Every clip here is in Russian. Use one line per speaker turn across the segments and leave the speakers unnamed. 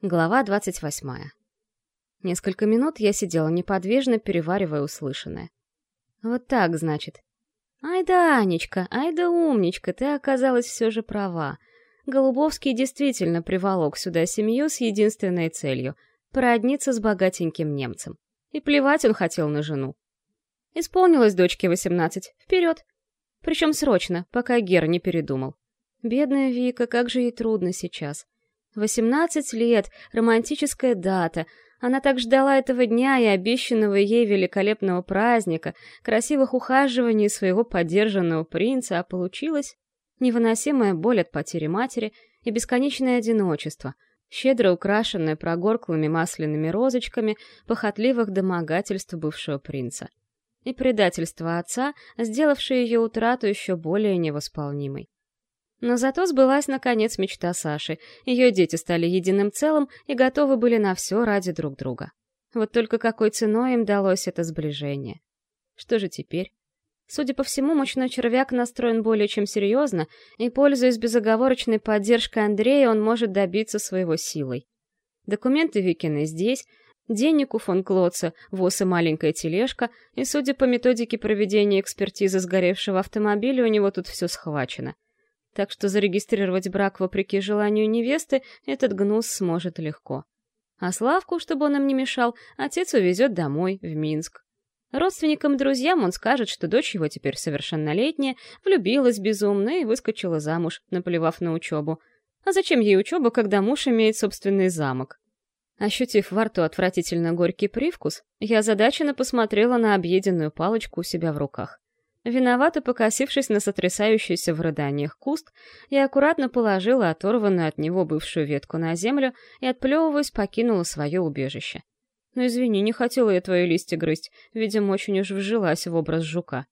Глава 28. Несколько минут я сидела неподвижно, переваривая услышанное. Вот так, значит. Ай да, Анечка, ай да умничка, ты оказалась все же права. Голубовский действительно приволок сюда семью с единственной целью — породниться с богатеньким немцем. И плевать он хотел на жену. Исполнилось дочке восемнадцать. Вперед! Причем срочно, пока Гер не передумал. Бедная Вика, как же ей трудно сейчас. Восемнадцать лет, романтическая дата. Она так ждала этого дня и обещанного ей великолепного праздника, красивых ухаживаний своего поддержанного принца, а получилось невыносимая боль от потери матери и бесконечное одиночество, щедро украшенное прогорклыми масляными розочками похотливых домогательств бывшего принца. И предательство отца, сделавшее ее утрату еще более невосполнимой. Но зато сбылась, наконец, мечта Саши. Ее дети стали единым целым и готовы были на все ради друг друга. Вот только какой ценой им далось это сближение. Что же теперь? Судя по всему, мучной червяк настроен более чем серьезно, и, пользуясь безоговорочной поддержкой Андрея, он может добиться своего силой. Документы Викины здесь, денег у фон Клоца, воз и маленькая тележка, и, судя по методике проведения экспертизы сгоревшего автомобиля, у него тут все схвачено — так что зарегистрировать брак вопреки желанию невесты этот гнус сможет легко. А Славку, чтобы он им не мешал, отец увезет домой, в Минск. Родственникам друзьям он скажет, что дочь его теперь совершеннолетняя, влюбилась безумно и выскочила замуж, наплевав на учебу. А зачем ей учеба, когда муж имеет собственный замок? Ощутив во рту отвратительно горький привкус, я озадаченно посмотрела на объеденную палочку у себя в руках. Виновато покосившись на сотрясающийся в рыданиях куст, я аккуратно положила оторванную от него бывшую ветку на землю и, отплевываясь, покинула свое убежище. Но извини, не хотела я твои листья грызть, видимо, очень уж вжилась в образ жука.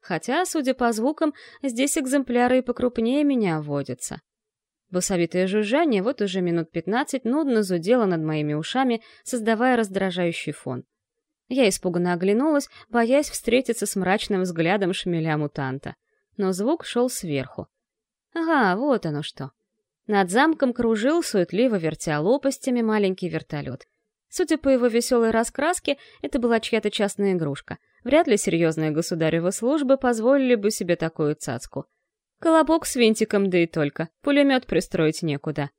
Хотя, судя по звукам, здесь экземпляры и покрупнее меня водятся. Басовитое жужжание вот уже минут пятнадцать нудно зудело над моими ушами, создавая раздражающий фон. Я испуганно оглянулась, боясь встретиться с мрачным взглядом шмеля-мутанта. Но звук шел сверху. Ага, вот оно что. Над замком кружил, суетливо вертя лопастями, маленький вертолет. Судя по его веселой раскраске, это была чья-то частная игрушка. Вряд ли серьезные государевы службы позволили бы себе такую цацку. Колобок с винтиком, да и только. Пулемет пристроить некуда.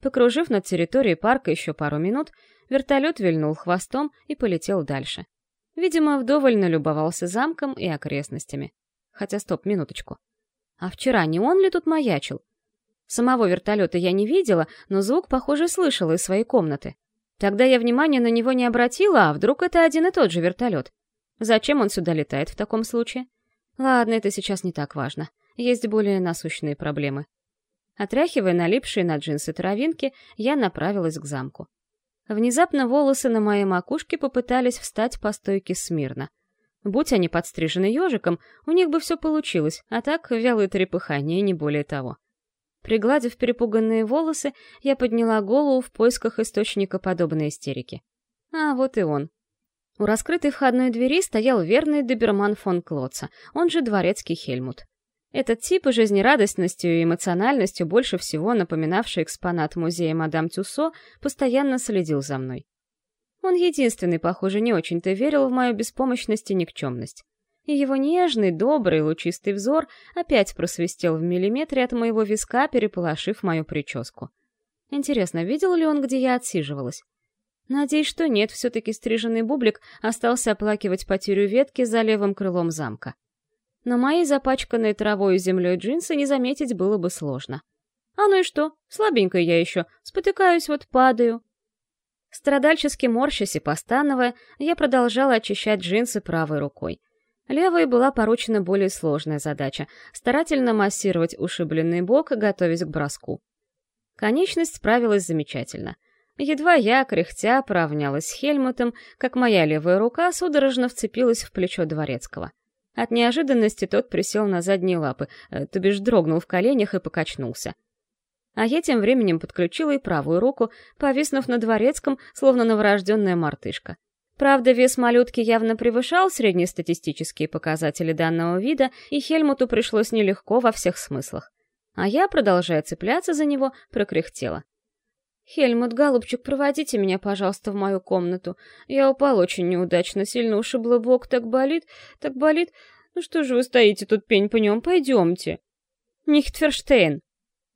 Покружив над территорией парка еще пару минут, вертолет вильнул хвостом и полетел дальше. Видимо, вдоволь налюбовался замком и окрестностями. Хотя стоп, минуточку. А вчера не он ли тут маячил? Самого вертолета я не видела, но звук, похоже, слышала из своей комнаты. Тогда я внимания на него не обратила, а вдруг это один и тот же вертолет? Зачем он сюда летает в таком случае? Ладно, это сейчас не так важно. Есть более насущные проблемы. Отряхивая налипшие на джинсы травинки, я направилась к замку. Внезапно волосы на моей макушке попытались встать по стойке смирно. Будь они подстрижены ежиком, у них бы все получилось, а так вялые трепыхания, не более того. Пригладив перепуганные волосы, я подняла голову в поисках источника подобной истерики. А вот и он. У раскрытой входной двери стоял верный доберман фон Клоца, он же дворецкий Хельмут. Этот тип жизнерадостностью и эмоциональностью, больше всего напоминавший экспонат музея мадам Тюссо, постоянно следил за мной. Он единственный, похоже, не очень-то верил в мою беспомощность и никчемность. И его нежный, добрый, лучистый взор опять просвистел в миллиметре от моего виска, переполошив мою прическу. Интересно, видел ли он, где я отсиживалась? Надеюсь, что нет, все-таки стриженный бублик остался оплакивать потерю ветки за левым крылом замка но мои запачканные травой и землей джинсы не заметить было бы сложно. А ну и что? Слабенькая я еще, спотыкаюсь, вот падаю. Страдальчески морщась и постановая, я продолжала очищать джинсы правой рукой. Левой была поручена более сложная задача — старательно массировать ушибленный бок, готовясь к броску. Конечность справилась замечательно. Едва я, кряхтя, поравнялась с Хельмутом, как моя левая рука судорожно вцепилась в плечо Дворецкого. От неожиданности тот присел на задние лапы, э, то бишь дрогнул в коленях и покачнулся. А я тем временем подключила и правую руку, повиснув на дворецком, словно новорожденная мартышка. Правда, вес малютки явно превышал среднестатистические показатели данного вида, и Хельмуту пришлось нелегко во всех смыслах. А я, продолжая цепляться за него, прокряхтела. «Хельмут, голубчик, проводите меня, пожалуйста, в мою комнату. Я упал очень неудачно, сильно ушибла бок, так болит, так болит. Ну что же вы стоите тут пень по нем, пойдемте». «Нихтферштейн».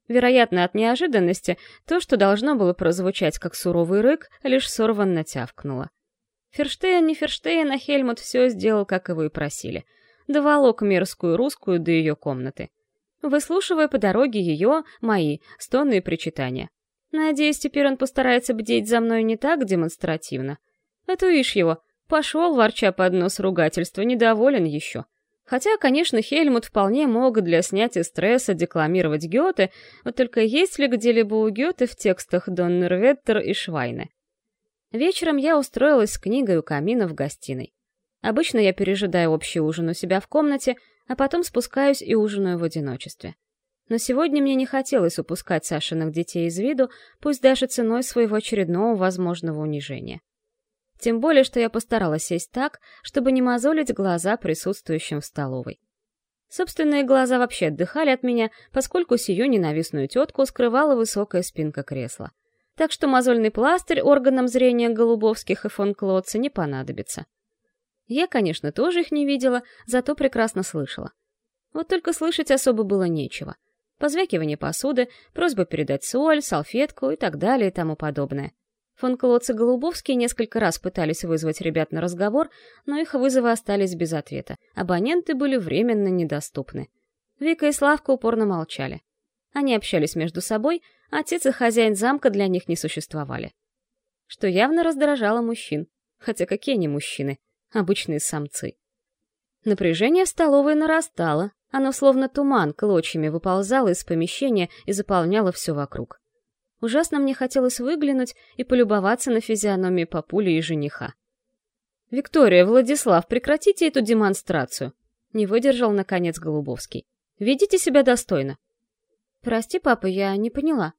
Вероятно, от неожиданности, то, что должно было прозвучать как суровый рык, лишь сорванно тявкнуло. Ферштейн не Ферштейн, а Хельмут все сделал, как его и просили. Доволок мерзкую русскую до ее комнаты. Выслушивая по дороге ее, мои, стоны и причитания. Надеюсь, теперь он постарается бдеть за мной не так демонстративно. А то ишь его, пошел, ворча под нос ругательства, недоволен еще. Хотя, конечно, Хельмут вполне мог для снятия стресса декламировать Гёте, вот только есть ли где-либо у Гёте в текстах Доннерветтер и Швайне? Вечером я устроилась с книгой у камина в гостиной. Обычно я пережидаю общий ужин у себя в комнате, а потом спускаюсь и ужинаю в одиночестве. Но сегодня мне не хотелось упускать Сашиных детей из виду, пусть даже ценой своего очередного возможного унижения. Тем более, что я постаралась сесть так, чтобы не мозолить глаза присутствующим в столовой. Собственные глаза вообще отдыхали от меня, поскольку сию ненавистную тетку скрывала высокая спинка кресла так что мозольный пластырь органам зрения Голубовских и фон Клотца не понадобится. Я, конечно, тоже их не видела, зато прекрасно слышала. Вот только слышать особо было нечего. Позвякивание посуды, просьба передать соль, салфетку и так далее и тому подобное. Фон Клотц и Голубовский несколько раз пытались вызвать ребят на разговор, но их вызовы остались без ответа. Абоненты были временно недоступны. Вика и Славка упорно молчали. Они общались между собой, Отец и хозяин замка для них не существовали. Что явно раздражало мужчин. Хотя какие они мужчины? Обычные самцы. Напряжение в столовой нарастало. Оно словно туман клочьями выползало из помещения и заполняло все вокруг. Ужасно мне хотелось выглянуть и полюбоваться на физиономии папули и жениха. «Виктория, Владислав, прекратите эту демонстрацию!» Не выдержал, наконец, Голубовский. «Ведите себя достойно!» «Прости, папа, я не поняла»,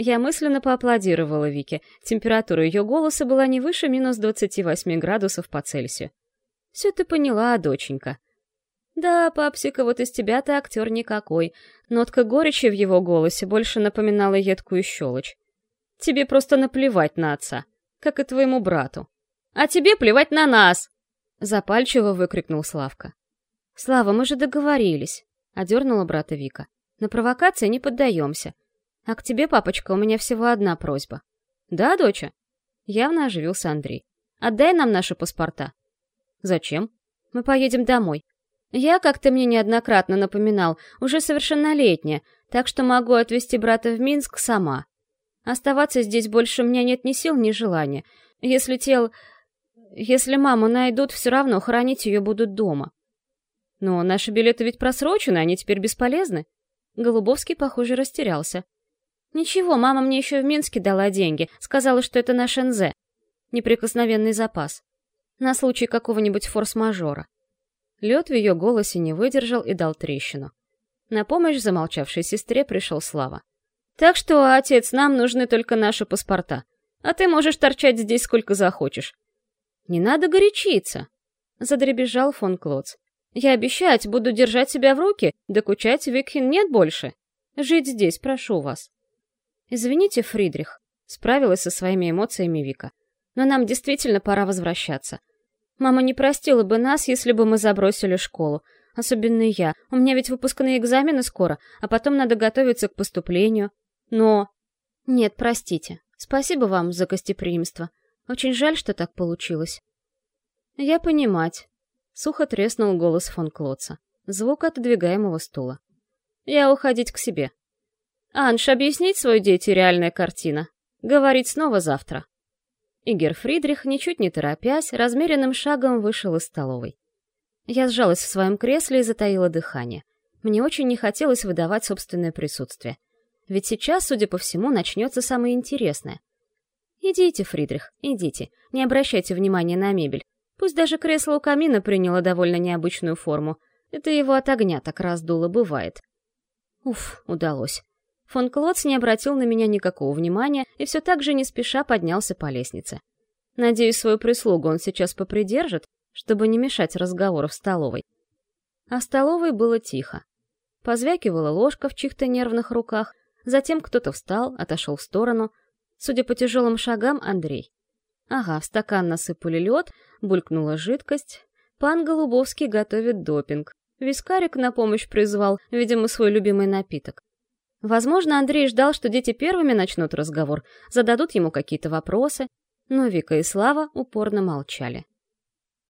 я мысленно поаплодировала Вике. Температура ее голоса была не выше минус 28 градусов по Цельсию. «Все ты поняла, доченька». «Да, папсика, вот из тебя ты актер никакой. Нотка горечи в его голосе больше напоминала едкую щелочь. Тебе просто наплевать на отца, как и твоему брату. А тебе плевать на нас!» Запальчиво выкрикнул Славка. «Слава, мы же договорились», — одернула брата Вика. «На провокации не поддаемся. «А к тебе, папочка, у меня всего одна просьба». «Да, доча?» Явно оживился Андрей. «Отдай нам наши паспорта». «Зачем?» «Мы поедем домой. Я, как ты мне неоднократно напоминал, уже совершеннолетняя, так что могу отвезти брата в Минск сама. Оставаться здесь больше у меня нет ни сил, ни желания. Если тел... Если маму найдут, все равно хоронить ее будут дома. Но наши билеты ведь просрочены, они теперь бесполезны. Голубовский, похоже, растерялся. «Ничего, мама мне еще в Минске дала деньги, сказала, что это наш НЗ. Неприкосновенный запас. На случай какого-нибудь форс-мажора». Лед в ее голосе не выдержал и дал трещину. На помощь замолчавшей сестре пришел Слава. «Так что, отец, нам нужны только наши паспорта. А ты можешь торчать здесь сколько захочешь». «Не надо горячиться», — задребезжал фон Клоц. «Я обещать, буду держать себя в руки, докучать Викхин нет больше. Жить здесь, прошу вас». «Извините, Фридрих», — справилась со своими эмоциями Вика. «Но нам действительно пора возвращаться. Мама не простила бы нас, если бы мы забросили школу. Особенно я. У меня ведь выпускные экзамены скоро, а потом надо готовиться к поступлению. Но... Нет, простите. Спасибо вам за гостеприимство. Очень жаль, что так получилось. Я понимать. Сухо треснул голос фон Клотца. Звук отодвигаемого стула. Я уходить к себе. Анш, объяснить свою дети реальная картина. Говорить снова завтра. Игер Фридрих, ничуть не торопясь, размеренным шагом вышел из столовой. Я сжалась в своем кресле и затаила дыхание. Мне очень не хотелось выдавать собственное присутствие. Ведь сейчас, судя по всему, начнется самое интересное. Идите, Фридрих, идите, не обращайте внимания на мебель. Пусть даже кресло у камина приняло довольно необычную форму. Это его от огня так раздуло, бывает. Уф, удалось. Фон Клотц не обратил на меня никакого внимания и все так же не спеша поднялся по лестнице. Надеюсь, свою прислугу он сейчас попридержит, чтобы не мешать разговору в столовой. А в столовой было тихо. Позвякивала ложка в чьих-то нервных руках, затем кто-то встал, отошел в сторону. Судя по тяжелым шагам, Андрей. Ага, в стакан насыпали лед, булькнула жидкость. Пан Голубовский готовит допинг. Вискарик на помощь призвал, видимо, свой любимый напиток. Возможно, Андрей ждал, что дети первыми начнут разговор, зададут ему какие-то вопросы, но Вика и Слава упорно молчали.